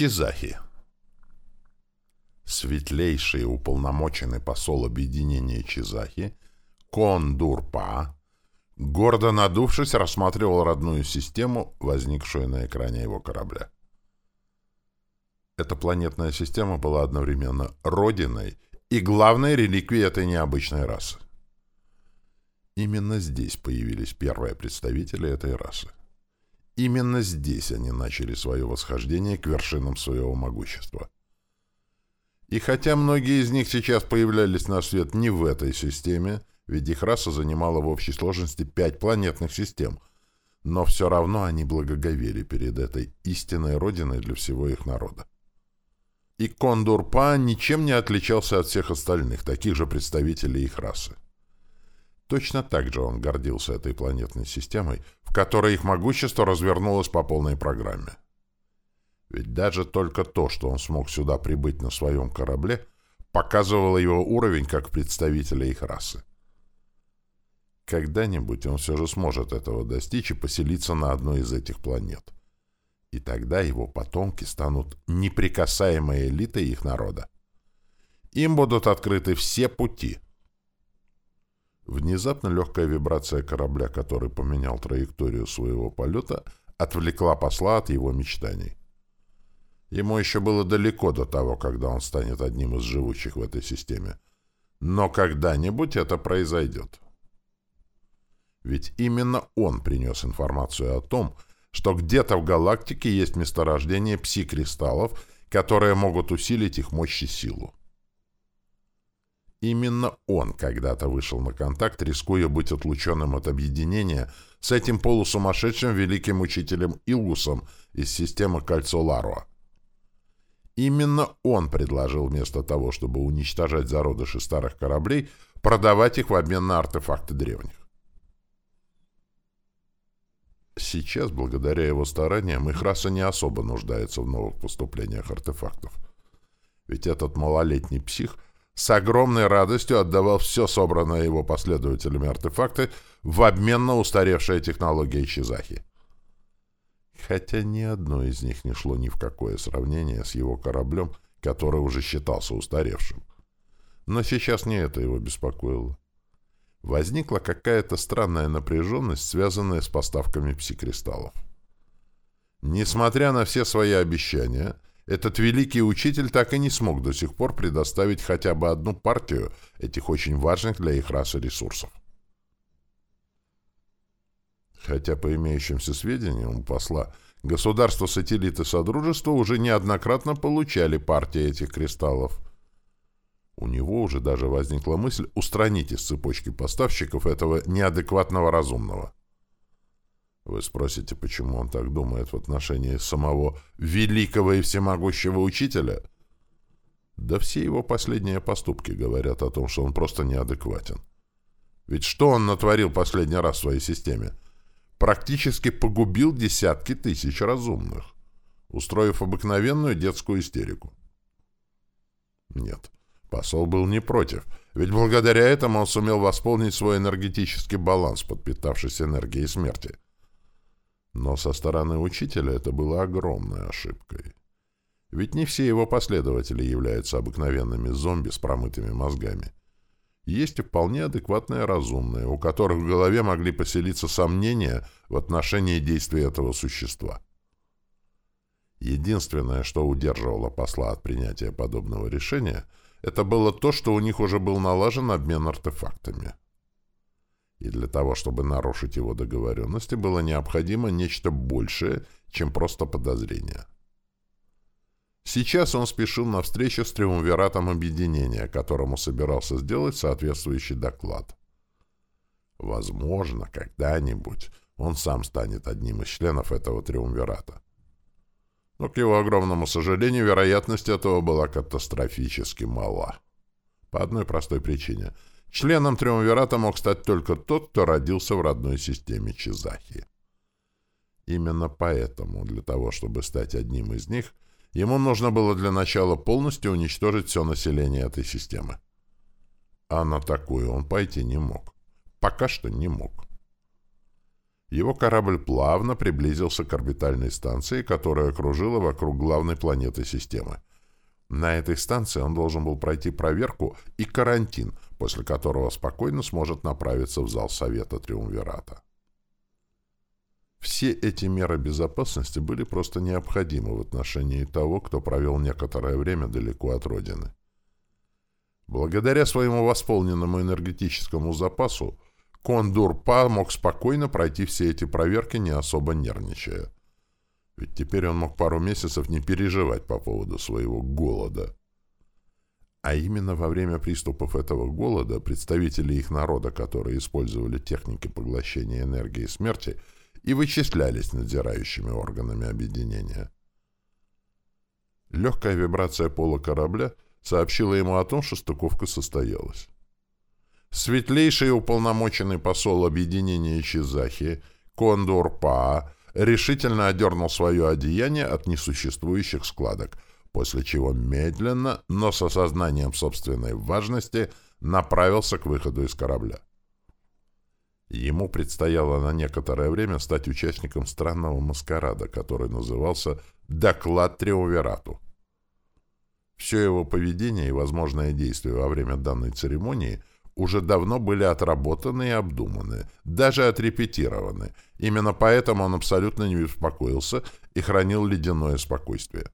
Чизахи. Светлейший уполномоченный посол объединения Чизахи, Кондурпа, гордо надувшись, рассматривал родную систему, возникшую на экране его корабля. Эта планетная система была одновременно родиной и главной реликвией этой необычной расы. Именно здесь появились первые представители этой расы. Именно здесь они начали свое восхождение к вершинам своего могущества. И хотя многие из них сейчас появлялись на свет не в этой системе, ведь их раса занимала в общей сложности пять планетных систем, но все равно они благоговели перед этой истинной родиной для всего их народа. И Кондурпа ничем не отличался от всех остальных, таких же представителей их расы. Точно так же он гордился этой планетной системой, в которой их могущество развернулось по полной программе. Ведь даже только то, что он смог сюда прибыть на своем корабле, показывало его уровень как представителя их расы. Когда-нибудь он все же сможет этого достичь и поселиться на одной из этих планет. И тогда его потомки станут неприкасаемой элитой их народа. Им будут открыты все пути — Внезапно легкая вибрация корабля, который поменял траекторию своего полета, отвлекла посла от его мечтаний. Ему еще было далеко до того, когда он станет одним из живущих в этой системе. Но когда-нибудь это произойдет. Ведь именно он принес информацию о том, что где-то в галактике есть месторождение пси-кристаллов, которые могут усилить их мощь и силу. Именно он когда-то вышел на контакт, рискуя быть отлученным от объединения с этим полусумасшедшим великим учителем Илгусом из системы Кольцо Ларуа. Именно он предложил вместо того, чтобы уничтожать зародыши старых кораблей, продавать их в обмен на артефакты древних. Сейчас, благодаря его стараниям, их раса не особо нуждается в новых поступлениях артефактов. Ведь этот малолетний псих — с огромной радостью отдавал все собранное его последователями артефакты в обмен на устаревшие технологии Чизахи. Хотя ни одно из них не шло ни в какое сравнение с его кораблем, который уже считался устаревшим. Но сейчас не это его беспокоило. Возникла какая-то странная напряженность, связанная с поставками псикристаллов. Несмотря на все свои обещания, этот великий учитель так и не смог до сих пор предоставить хотя бы одну партию этих очень важных для их расы ресурсов. Хотя по имеющимся сведениям у посла государства-сателлиты Содружества уже неоднократно получали партии этих кристаллов. У него уже даже возникла мысль устранить из цепочки поставщиков этого неадекватного разумного. Вы спросите, почему он так думает в отношении самого великого и всемогущего учителя? Да все его последние поступки говорят о том, что он просто неадекватен. Ведь что он натворил последний раз в своей системе? Практически погубил десятки тысяч разумных, устроив обыкновенную детскую истерику. Нет, посол был не против, ведь благодаря этому он сумел восполнить свой энергетический баланс, подпитавшись энергией смерти. Но со стороны учителя это было огромной ошибкой. Ведь не все его последователи являются обыкновенными зомби с промытыми мозгами. Есть и вполне адекватные разумные, у которых в голове могли поселиться сомнения в отношении действий этого существа. Единственное, что удерживало посла от принятия подобного решения, это было то, что у них уже был налажен обмен артефактами и для того, чтобы нарушить его договоренности, было необходимо нечто большее, чем просто подозрение. Сейчас он спешил на встречу с Триумвиратом Объединения, которому собирался сделать соответствующий доклад. Возможно, когда-нибудь он сам станет одним из членов этого Триумвирата. Но, к его огромному сожалению, вероятность этого была катастрофически мала. По одной простой причине — Членом Триумвирата мог стать только тот, кто родился в родной системе Чизахи. Именно поэтому, для того, чтобы стать одним из них, ему нужно было для начала полностью уничтожить все население этой системы. А на такую он пойти не мог. Пока что не мог. его корабль плавно приблизился к орбитальной станции, которая кружила вокруг главной планеты системы. На этой станции он должен был пройти проверку и карантин, после которого спокойно сможет направиться в зал Совета Триумвирата. Все эти меры безопасности были просто необходимы в отношении того, кто провел некоторое время далеко от Родины. Благодаря своему восполненному энергетическому запасу, Кондур-Па мог спокойно пройти все эти проверки, не особо нервничая. Ведь теперь он мог пару месяцев не переживать по поводу своего голода. А именно во время приступов этого голода представители их народа, которые использовали техники поглощения энергии смерти, и вычислялись надзирающими органами объединения. Легкая вибрация пола корабля сообщила ему о том, что стыковка состоялась. Светлейший уполномоченный посол объединения Чизахи, Кондор Па, решительно одернул свое одеяние от несуществующих складок, после чего медленно, но с осознанием собственной важности, направился к выходу из корабля. Ему предстояло на некоторое время стать участником странного маскарада, который назывался «Доклад Триумвирату». Все его поведение и возможные действия во время данной церемонии уже давно были отработаны и обдуманы, даже отрепетированы. Именно поэтому он абсолютно не беспокоился и хранил ледяное спокойствие.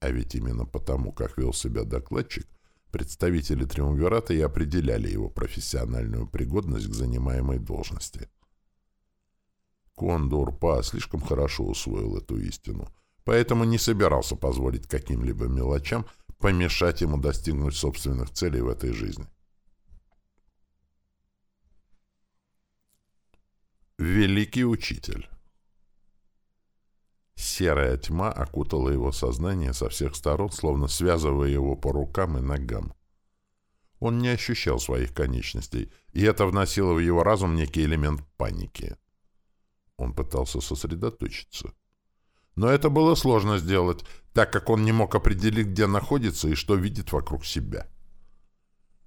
А ведь именно потому, как вел себя докладчик, представители Триумвирата и определяли его профессиональную пригодность к занимаемой должности. Кондор Па слишком хорошо усвоил эту истину, поэтому не собирался позволить каким-либо мелочам помешать ему достигнуть собственных целей в этой жизни. Великий Учитель Серая тьма окутала его сознание со всех сторон, словно связывая его по рукам и ногам. Он не ощущал своих конечностей, и это вносило в его разум некий элемент паники. Он пытался сосредоточиться. Но это было сложно сделать, так как он не мог определить, где находится и что видит вокруг себя.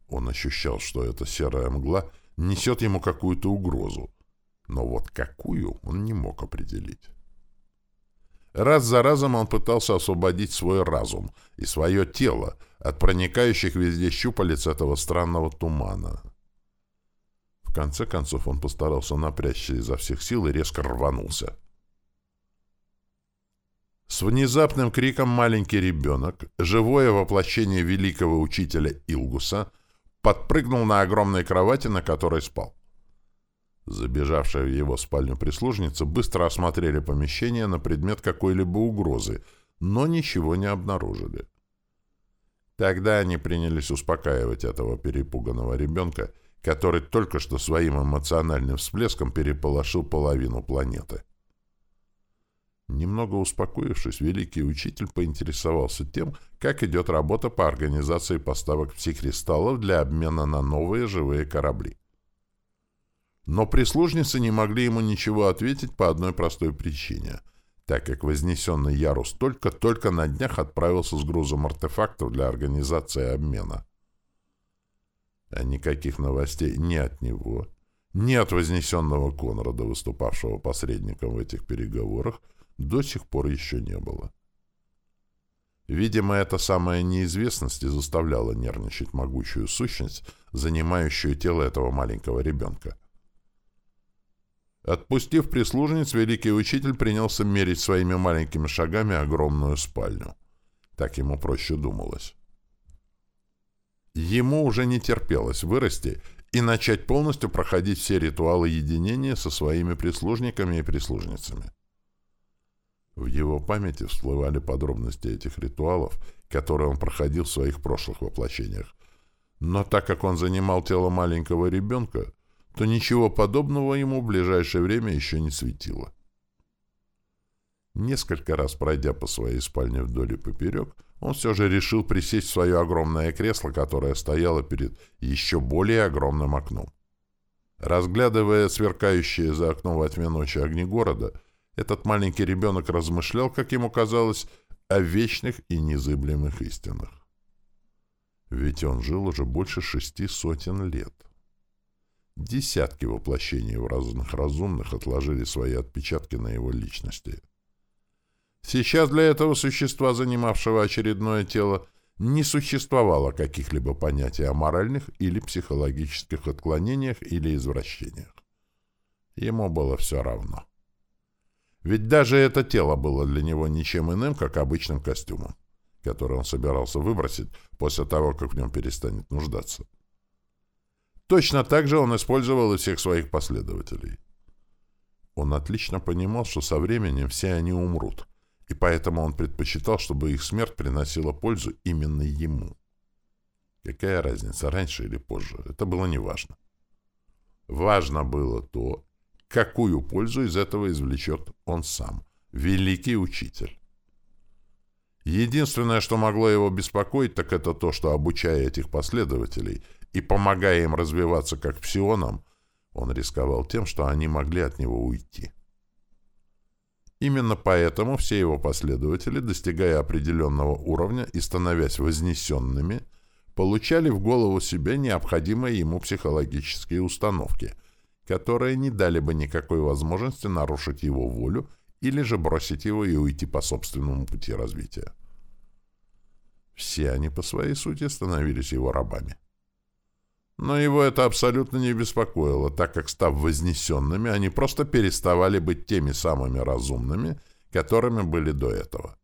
Он ощущал, что эта серая мгла несет ему какую-то угрозу, но вот какую он не мог определить. Раз за разом он пытался освободить свой разум и свое тело от проникающих везде щупалец этого странного тумана. В конце концов он постарался напрячься изо всех сил и резко рванулся. С внезапным криком маленький ребенок, живое воплощение великого учителя Илгуса, подпрыгнул на огромной кровати, на которой спал. Забежавшая в его спальню прислужница быстро осмотрели помещение на предмет какой-либо угрозы, но ничего не обнаружили. Тогда они принялись успокаивать этого перепуганного ребенка, который только что своим эмоциональным всплеском переполошил половину планеты. Немного успокоившись, великий учитель поинтересовался тем, как идет работа по организации поставок психкристаллов для обмена на новые живые корабли. Но прислужницы не могли ему ничего ответить по одной простой причине, так как вознесенный ярус только-только на днях отправился с грузом артефактов для организации обмена. А никаких новостей ни от него, ни от вознесенного Конрада, выступавшего посредником в этих переговорах, до сих пор еще не было. Видимо, эта самая неизвестность и заставляла нервничать могучую сущность, занимающую тело этого маленького ребенка. Отпустив прислужниц, великий учитель принялся мерить своими маленькими шагами огромную спальню. Так ему проще думалось. Ему уже не терпелось вырасти и начать полностью проходить все ритуалы единения со своими прислужниками и прислужницами. В его памяти всплывали подробности этих ритуалов, которые он проходил в своих прошлых воплощениях. Но так как он занимал тело маленького ребенка, то ничего подобного ему в ближайшее время еще не светило. Несколько раз пройдя по своей спальне вдоль и поперек, он все же решил присесть в свое огромное кресло, которое стояло перед еще более огромным окном. Разглядывая сверкающие за окном во тьме ночи огни города, этот маленький ребенок размышлял, как ему казалось, о вечных и незыблемых истинах. Ведь он жил уже больше шести сотен лет. Десятки воплощений в разных разумных отложили свои отпечатки на его личности. Сейчас для этого существа, занимавшего очередное тело, не существовало каких-либо понятий о моральных или психологических отклонениях или извращениях. Ему было все равно. Ведь даже это тело было для него ничем иным, как обычным костюмом, который он собирался выбросить после того, как в нем перестанет нуждаться. Точно так же он использовал и всех своих последователей. Он отлично понимал, что со временем все они умрут, и поэтому он предпочитал, чтобы их смерть приносила пользу именно ему. Какая разница, раньше или позже, это было неважно. Важно было то, какую пользу из этого извлечет он сам, великий учитель. Единственное, что могло его беспокоить, так это то, что, обучая этих последователей и помогая им развиваться как псионам, он рисковал тем, что они могли от него уйти. Именно поэтому все его последователи, достигая определенного уровня и становясь вознесенными, получали в голову себе необходимые ему психологические установки, которые не дали бы никакой возможности нарушить его волю или же бросить его и уйти по собственному пути развития. Все они по своей сути становились его рабами. Но его это абсолютно не беспокоило, так как, став вознесенными, они просто переставали быть теми самыми разумными, которыми были до этого.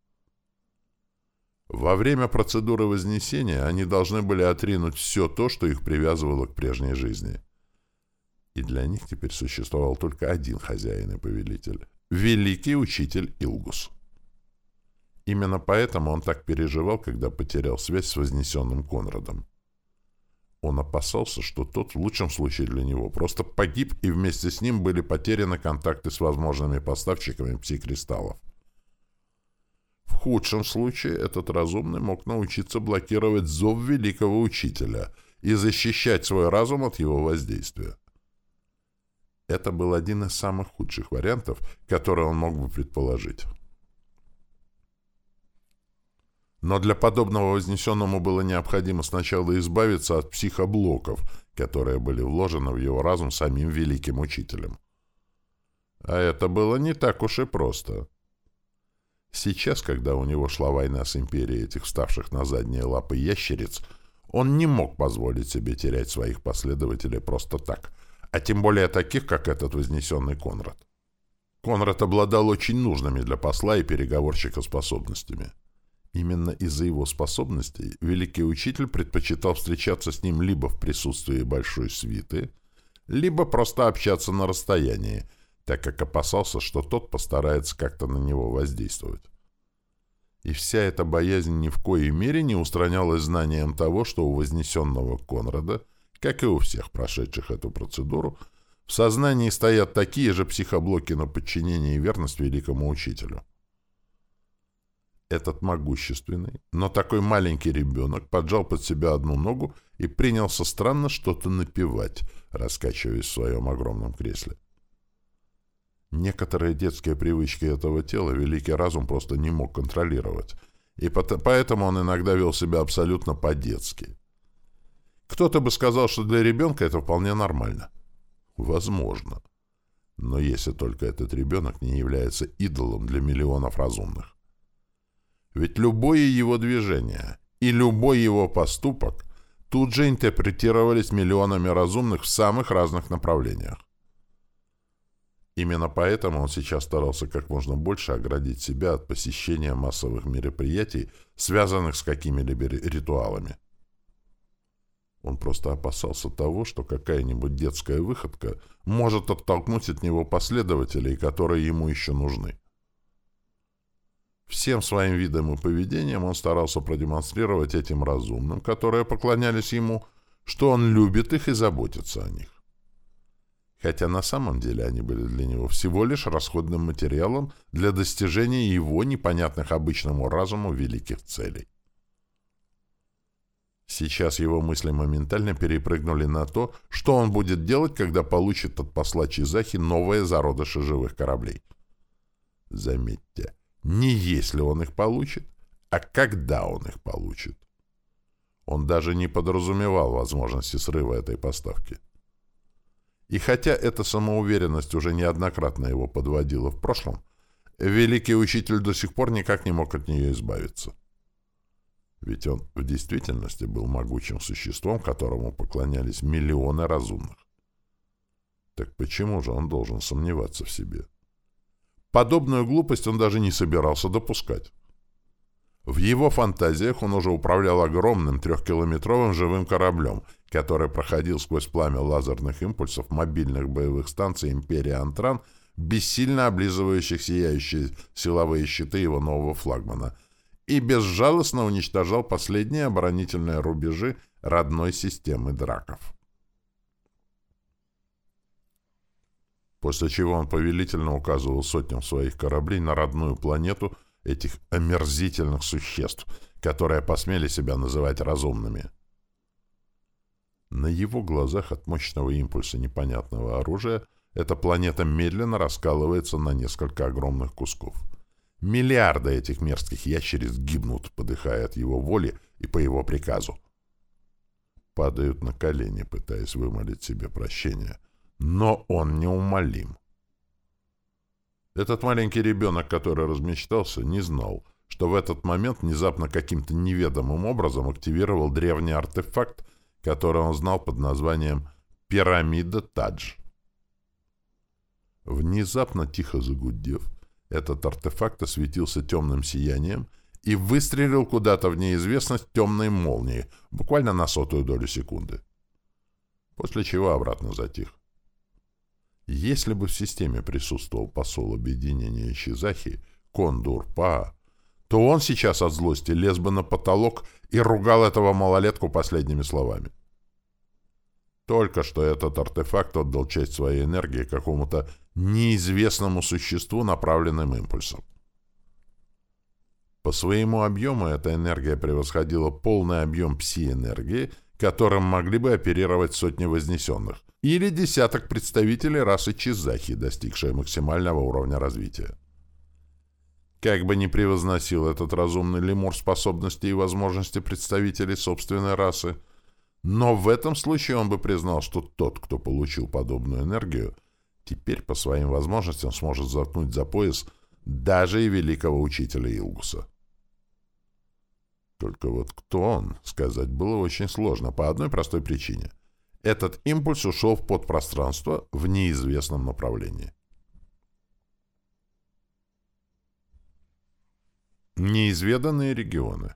Во время процедуры вознесения они должны были отринуть все то, что их привязывало к прежней жизни. И для них теперь существовал только один хозяин и повелитель — великий учитель Илгус. Именно поэтому он так переживал, когда потерял связь с вознесенным Конрадом. Он опасался, что тот, в лучшем случае для него, просто погиб, и вместе с ним были потеряны контакты с возможными поставщиками пси-кристаллов. В худшем случае этот разумный мог научиться блокировать зов великого учителя и защищать свой разум от его воздействия. Это был один из самых худших вариантов, которые он мог бы предположить. Но для подобного вознесенному было необходимо сначала избавиться от психоблоков, которые были вложены в его разум самим великим учителем. А это было не так уж и просто. Сейчас, когда у него шла война с империей этих вставших на задние лапы ящериц, он не мог позволить себе терять своих последователей просто так, а тем более таких, как этот вознесенный Конрад. Конрад обладал очень нужными для посла и переговорщика способностями. Именно из-за его способностей великий учитель предпочитал встречаться с ним либо в присутствии большой свиты, либо просто общаться на расстоянии, так как опасался, что тот постарается как-то на него воздействовать. И вся эта боязнь ни в коей мере не устранялась знанием того, что у вознесенного Конрада, как и у всех прошедших эту процедуру, в сознании стоят такие же психоблоки на подчинение и верность великому учителю. Этот могущественный, но такой маленький ребенок поджал под себя одну ногу и принялся странно что-то напевать, раскачиваясь в своем огромном кресле. Некоторые детские привычки этого тела великий разум просто не мог контролировать, и поэтому он иногда вел себя абсолютно по-детски. Кто-то бы сказал, что для ребенка это вполне нормально. Возможно. Но если только этот ребенок не является идолом для миллионов разумных. Ведь любое его движение и любой его поступок тут же интерпретировались миллионами разумных в самых разных направлениях. Именно поэтому он сейчас старался как можно больше оградить себя от посещения массовых мероприятий, связанных с какими-либо ритуалами. Он просто опасался того, что какая-нибудь детская выходка может оттолкнуть от него последователей, которые ему еще нужны. Всем своим видом и поведением он старался продемонстрировать этим разумным, которые поклонялись ему, что он любит их и заботится о них. Хотя на самом деле они были для него всего лишь расходным материалом для достижения его непонятных обычному разуму великих целей. Сейчас его мысли моментально перепрыгнули на то, что он будет делать, когда получит от посла Чизахи новые зародыши живых кораблей. Заметьте, не если он их получит, а когда он их получит. Он даже не подразумевал возможности срыва этой поставки. И хотя эта самоуверенность уже неоднократно его подводила в прошлом, великий учитель до сих пор никак не мог от нее избавиться. Ведь он в действительности был могучим существом, которому поклонялись миллионы разумных. Так почему же он должен сомневаться в себе? Подобную глупость он даже не собирался допускать. В его фантазиях он уже управлял огромным трехкилометровым живым кораблем, который проходил сквозь пламя лазерных импульсов мобильных боевых станций империи Антран, бессильно облизывающих сияющие силовые щиты его нового флагмана, и безжалостно уничтожал последние оборонительные рубежи родной системы драков. После чего он повелительно указывал сотням своих кораблей на родную планету этих омерзительных существ, которые посмели себя называть разумными. На его глазах от мощного импульса непонятного оружия эта планета медленно раскалывается на несколько огромных кусков. Миллиарды этих мерзких ящериц гибнут, подыхая от его воли и по его приказу. Падают на колени, пытаясь вымолить себе прощение. Но он неумолим. Этот маленький ребенок, который размечтался, не знал, что в этот момент внезапно каким-то неведомым образом активировал древний артефакт, который он знал под названием «Пирамида Тадж». Внезапно, тихо загудев, этот артефакт осветился темным сиянием и выстрелил куда-то в неизвестность темной молнией, буквально на сотую долю секунды. После чего обратно затих. Если бы в системе присутствовал посол объединения Щизахи, Кондур Паа, то он сейчас от злости лез бы на потолок и ругал этого малолетку последними словами. Только что этот артефакт отдал часть своей энергии какому-то неизвестному существу направленным импульсом. По своему объему эта энергия превосходила полный объем пси-энергии, которым могли бы оперировать сотни вознесенных, или десяток представителей расы Чизахи, достигшие максимального уровня развития. Как бы ни превозносил этот разумный лемур способности и возможности представителей собственной расы, но в этом случае он бы признал, что тот, кто получил подобную энергию, теперь по своим возможностям сможет заткнуть за пояс даже и великого учителя Илгуса. Только вот кто он, сказать было очень сложно по одной простой причине. Этот импульс ушел в подпространство в неизвестном направлении. Неизведанные регионы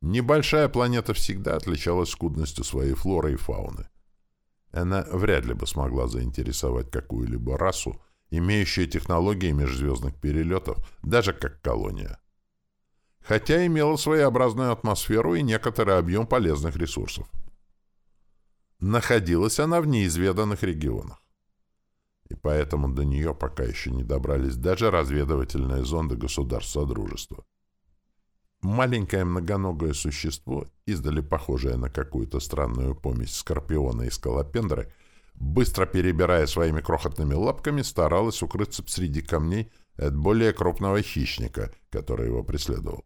Небольшая планета всегда отличалась скудностью своей флоры и фауны. Она вряд ли бы смогла заинтересовать какую-либо расу, имеющую технологии межзвездных перелетов, даже как колония. Хотя имела своеобразную атмосферу и некоторый объем полезных ресурсов. Находилась она в неизведанных регионах. И поэтому до нее пока еще не добрались даже разведывательные зонды государств Содружества. Маленькое многоногое существо, издали похожее на какую-то странную помесь скорпиона и скалопендры, быстро перебирая своими крохотными лапками, старалось укрыться среди камней от более крупного хищника, который его преследовал.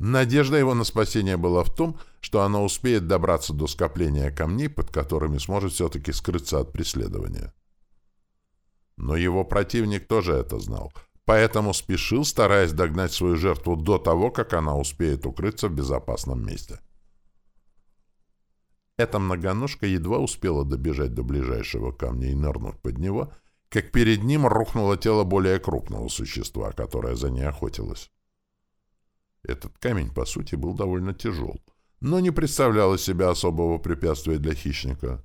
Надежда его на спасение была в том, что она успеет добраться до скопления камней, под которыми сможет все-таки скрыться от преследования. Но его противник тоже это знал — поэтому спешил, стараясь догнать свою жертву до того, как она успеет укрыться в безопасном месте. Эта многоножка едва успела добежать до ближайшего камня и нырнуть под него, как перед ним рухнуло тело более крупного существа, которое за ней охотилось. Этот камень, по сути, был довольно тяжел, но не представлял из себя особого препятствия для хищника.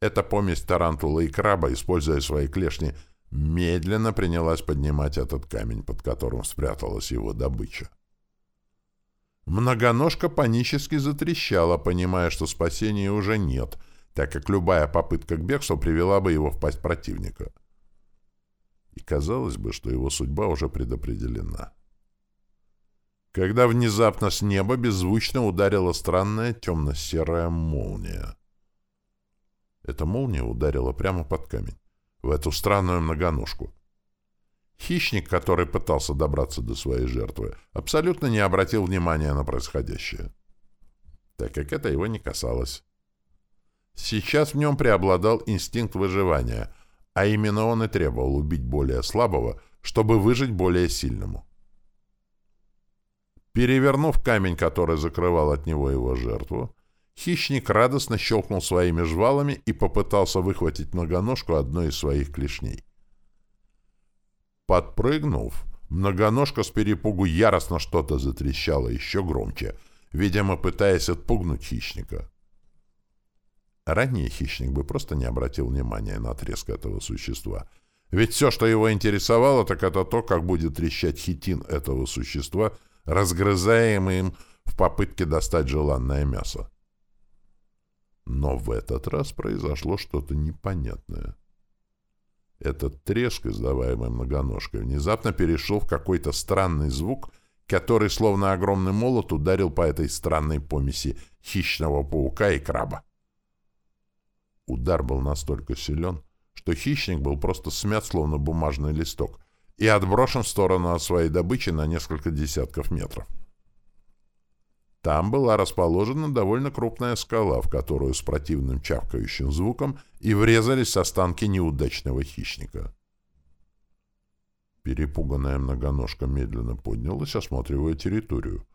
Эта помесь тарантула и краба, используя свои клешни, медленно принялась поднимать этот камень, под которым спряталась его добыча. Многоножка панически затрещала, понимая, что спасения уже нет, так как любая попытка к бегству привела бы его в пасть противника. И казалось бы, что его судьба уже предопределена. Когда внезапно с неба беззвучно ударила странная темно-серая молния. Эта молния ударила прямо под камень в эту странную многоножку. Хищник, который пытался добраться до своей жертвы, абсолютно не обратил внимания на происходящее, так как это его не касалось. Сейчас в нем преобладал инстинкт выживания, а именно он и требовал убить более слабого, чтобы выжить более сильному. Перевернув камень, который закрывал от него его жертву, хищник радостно щелкнул своими жвалами и попытался выхватить многоножку одной из своих клешней. Подпрыгнув, многоножка с перепугу яростно что-то затрещала еще громче, видимо, пытаясь отпугнуть хищника. Ранее хищник бы просто не обратил внимания на треск этого существа. Ведь все, что его интересовало, так это то, как будет трещать хитин этого существа — разгрызаемый им в попытке достать желанное мясо. Но в этот раз произошло что-то непонятное. Этот треск, издаваемый многоножкой, внезапно перешел в какой-то странный звук, который, словно огромный молот, ударил по этой странной помеси хищного паука и краба. Удар был настолько силен, что хищник был просто смят, словно бумажный листок, и отброшен в сторону от своей добычи на несколько десятков метров. Там была расположена довольно крупная скала, в которую с противным чавкающим звуком и врезались останки неудачного хищника. Перепуганная многоножка медленно поднялась, осматривая территорию.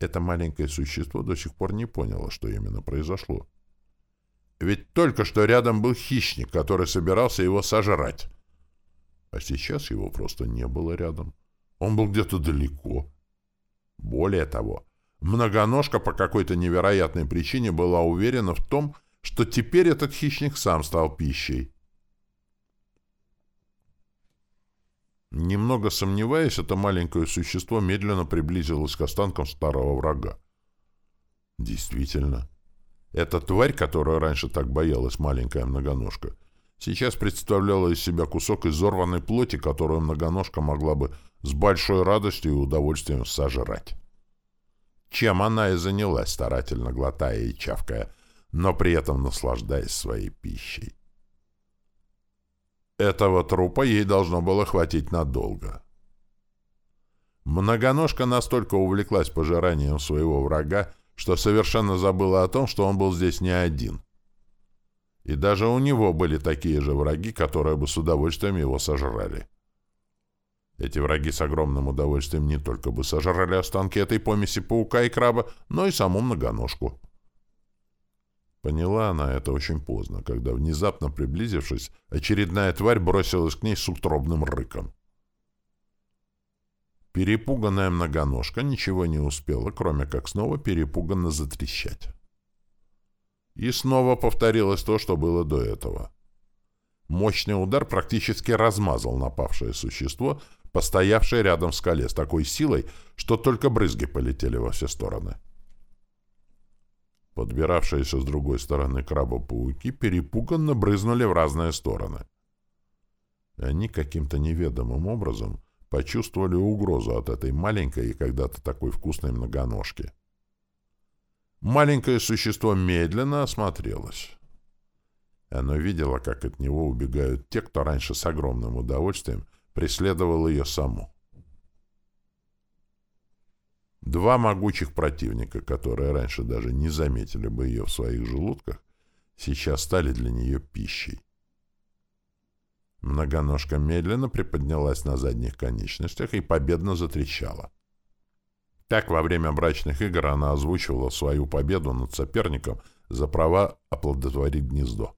Это маленькое существо до сих пор не поняло, что именно произошло. Ведь только что рядом был хищник, который собирался его сожрать. А сейчас его просто не было рядом. Он был где-то далеко. Более того, многоножка по какой-то невероятной причине была уверена в том, что теперь этот хищник сам стал пищей. Немного сомневаясь, это маленькое существо медленно приблизилось к останкам старого врага. Действительно, эта тварь, которую раньше так боялась маленькая многоножка, сейчас представляла из себя кусок изорванной плоти, которую многоножка могла бы с большой радостью и удовольствием сожрать. Чем она и занялась, старательно глотая и чавкая, но при этом наслаждаясь своей пищей. Этого трупа ей должно было хватить надолго. Многоножка настолько увлеклась пожиранием своего врага, что совершенно забыла о том, что он был здесь не один. И даже у него были такие же враги, которые бы с удовольствием его сожрали. Эти враги с огромным удовольствием не только бы сожрали останки этой помеси паука и краба, но и саму многоножку. Поняла она это очень поздно, когда, внезапно приблизившись, очередная тварь бросилась к ней с утробным рыком. Перепуганная многоножка ничего не успела, кроме как снова перепуганно затрещать. И снова повторилось то, что было до этого. Мощный удар практически размазал напавшее существо, постоявшее рядом в скале с такой силой, что только брызги полетели во все стороны. Подбиравшиеся с другой стороны краба-пауки перепуганно брызнули в разные стороны. Они каким-то неведомым образом почувствовали угрозу от этой маленькой и когда-то такой вкусной многоножки. Маленькое существо медленно осмотрелось. Оно видело, как от него убегают те, кто раньше с огромным удовольствием преследовал ее саму. Два могучих противника, которые раньше даже не заметили бы ее в своих желудках, сейчас стали для нее пищей. Многоножка медленно приподнялась на задних конечностях и победно затрещала. Так во время брачных игр она озвучивала свою победу над соперником за права оплодотворить гнездо.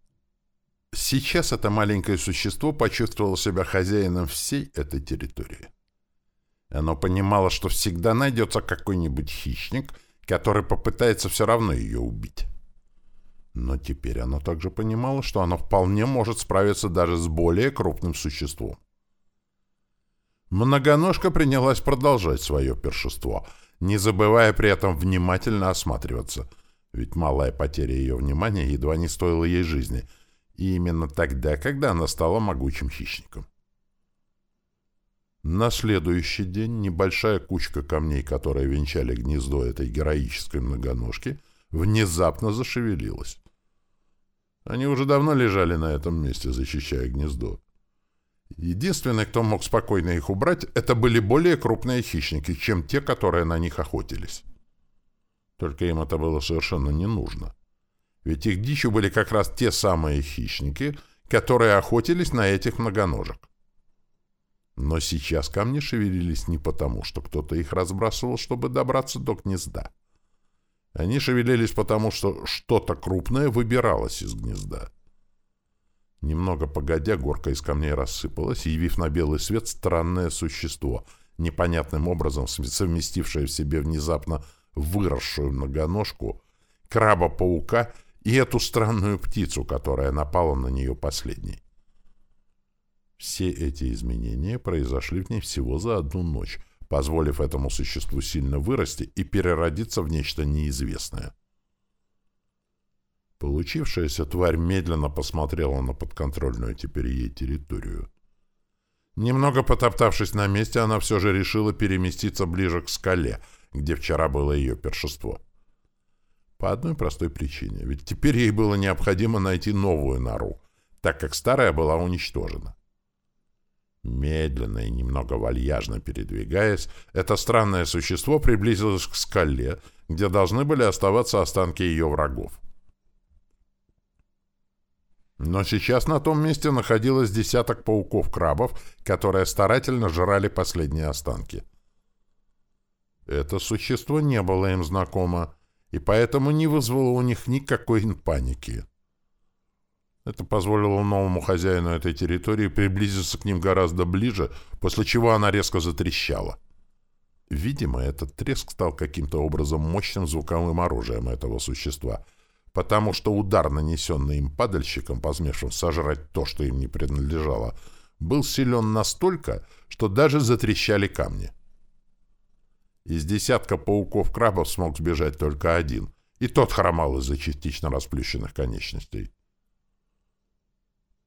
Сейчас это маленькое существо почувствовало себя хозяином всей этой территории. Оно понимало, что всегда найдется какой-нибудь хищник, который попытается все равно ее убить. Но теперь оно также понимало, что оно вполне может справиться даже с более крупным существом. Многоножка принялась продолжать свое першество, не забывая при этом внимательно осматриваться, ведь малая потеря ее внимания едва не стоила ей жизни, и именно тогда, когда она стала могучим хищником. На следующий день небольшая кучка камней, которые венчали гнездо этой героической многоножки, внезапно зашевелилась. Они уже давно лежали на этом месте, защищая гнездо. Единственный, кто мог спокойно их убрать, это были более крупные хищники, чем те, которые на них охотились. Только им это было совершенно не нужно. Ведь их дичью были как раз те самые хищники, которые охотились на этих многоножек. Но сейчас камни шевелились не потому, что кто-то их разбрасывал, чтобы добраться до гнезда. Они шевелились потому, что что-то крупное выбиралось из гнезда. Немного погодя, горка из камней рассыпалась, явив на белый свет странное существо, непонятным образом совместившее в себе внезапно выросшую многоножку, краба-паука и эту странную птицу, которая напала на нее последней. Все эти изменения произошли в ней всего за одну ночь, позволив этому существу сильно вырасти и переродиться в нечто неизвестное. Получившаяся тварь медленно посмотрела на подконтрольную теперь ей территорию. Немного потоптавшись на месте, она все же решила переместиться ближе к скале, где вчера было ее першество. По одной простой причине, ведь теперь ей было необходимо найти новую нору, так как старая была уничтожена. Медленно и немного вальяжно передвигаясь, это странное существо приблизилось к скале, где должны были оставаться останки ее врагов. Но сейчас на том месте находилось десяток пауков-крабов, которые старательно жрали последние останки. Это существо не было им знакомо, и поэтому не вызвало у них никакой паники. Это позволило новому хозяину этой территории приблизиться к ним гораздо ближе, после чего она резко затрещала. Видимо, этот треск стал каким-то образом мощным звуковым оружием этого существа, потому что удар, нанесенный им падальщиком, посмевшим сожрать то, что им не принадлежало, был силен настолько, что даже затрещали камни. Из десятка пауков-крабов смог сбежать только один, и тот хромал из-за частично расплющенных конечностей.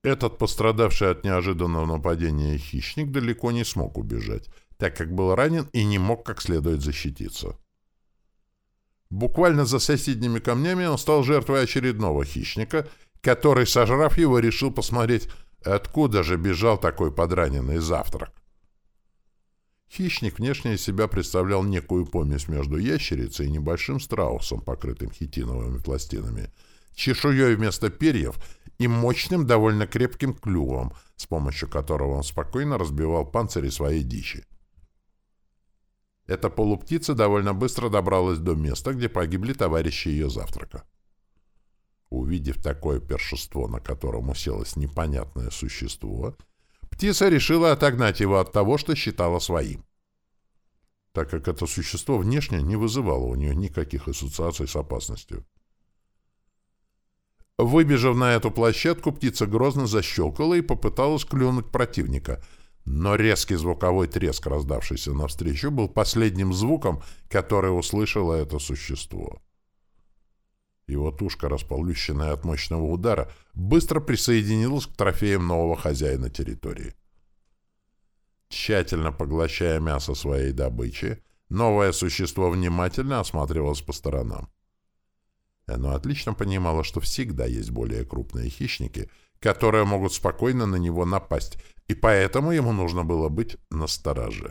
Этот пострадавший от неожиданного нападения хищник далеко не смог убежать, так как был ранен и не мог как следует защититься. Буквально за соседними камнями он стал жертвой очередного хищника, который, сожрав его, решил посмотреть, откуда же бежал такой подраненный завтрак. Хищник внешне из себя представлял некую помесь между ящерицей и небольшим страусом, покрытым хитиновыми пластинами, чешуей вместо перьев и мощным, довольно крепким клювом, с помощью которого он спокойно разбивал панцири своей дичи. Эта полуптица довольно быстро добралась до места, где погибли товарищи ее завтрака. Увидев такое першество, на котором уселось непонятное существо, птица решила отогнать его от того, что считала своим. Так как это существо внешне не вызывало у нее никаких ассоциаций с опасностью. Выбежав на эту площадку, птица грозно защелкала и попыталась клюнуть противника. Но резкий звуковой треск, раздавшийся навстречу, был последним звуком, который услышало это существо. Его тушка, располущенная от мощного удара, быстро присоединилась к трофеям нового хозяина территории. Тщательно поглощая мясо своей добычи, новое существо внимательно осматривалось по сторонам. Оно отлично понимало, что всегда есть более крупные хищники, которые могут спокойно на него напасть, и поэтому ему нужно было быть настороже.